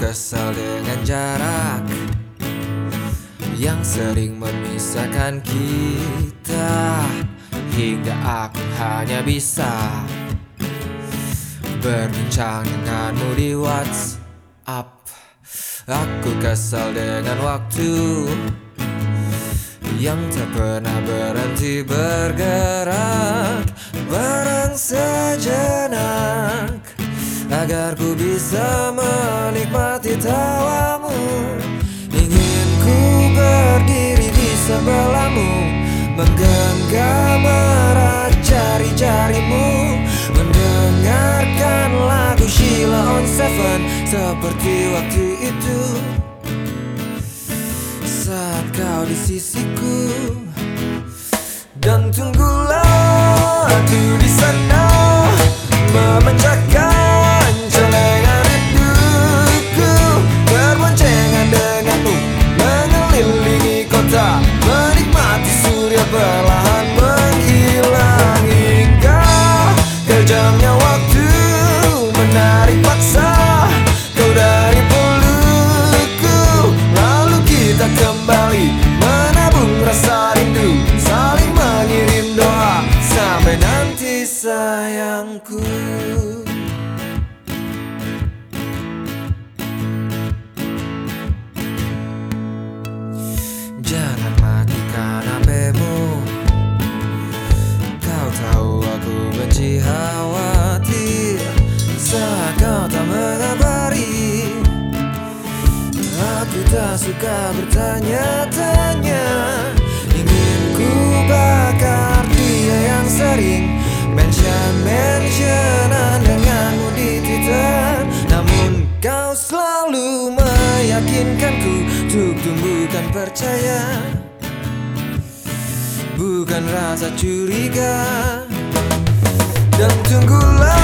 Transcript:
kesal dengan jarak Yang sering memisahkan kita. Hingga aku hanya bisa Berbincang denganmu di WhatsApp. Aku kesal dengan waktu Yang tak pernah berhenti bergerak. Barang sejenak Agar ku bisa menikmati tawamu. Ingin ku berdiri di sebelahmu Menggenggam erat jari-jarimu Mendengarkan lagu Sheila on Seven. Seperti waktu itu. Saat kau di sisiku. Dan tunggulah aku di sana. Memecahkan sayangku Jangan matikan HPmu Kau tahu aku benci khawatir Saat kau tak mengabari Aku tak suka bertanya-tanya kau selalu meyakinkanku Untuk tumbuhkan percaya. Bukan rasa curiga. Dan tunggulah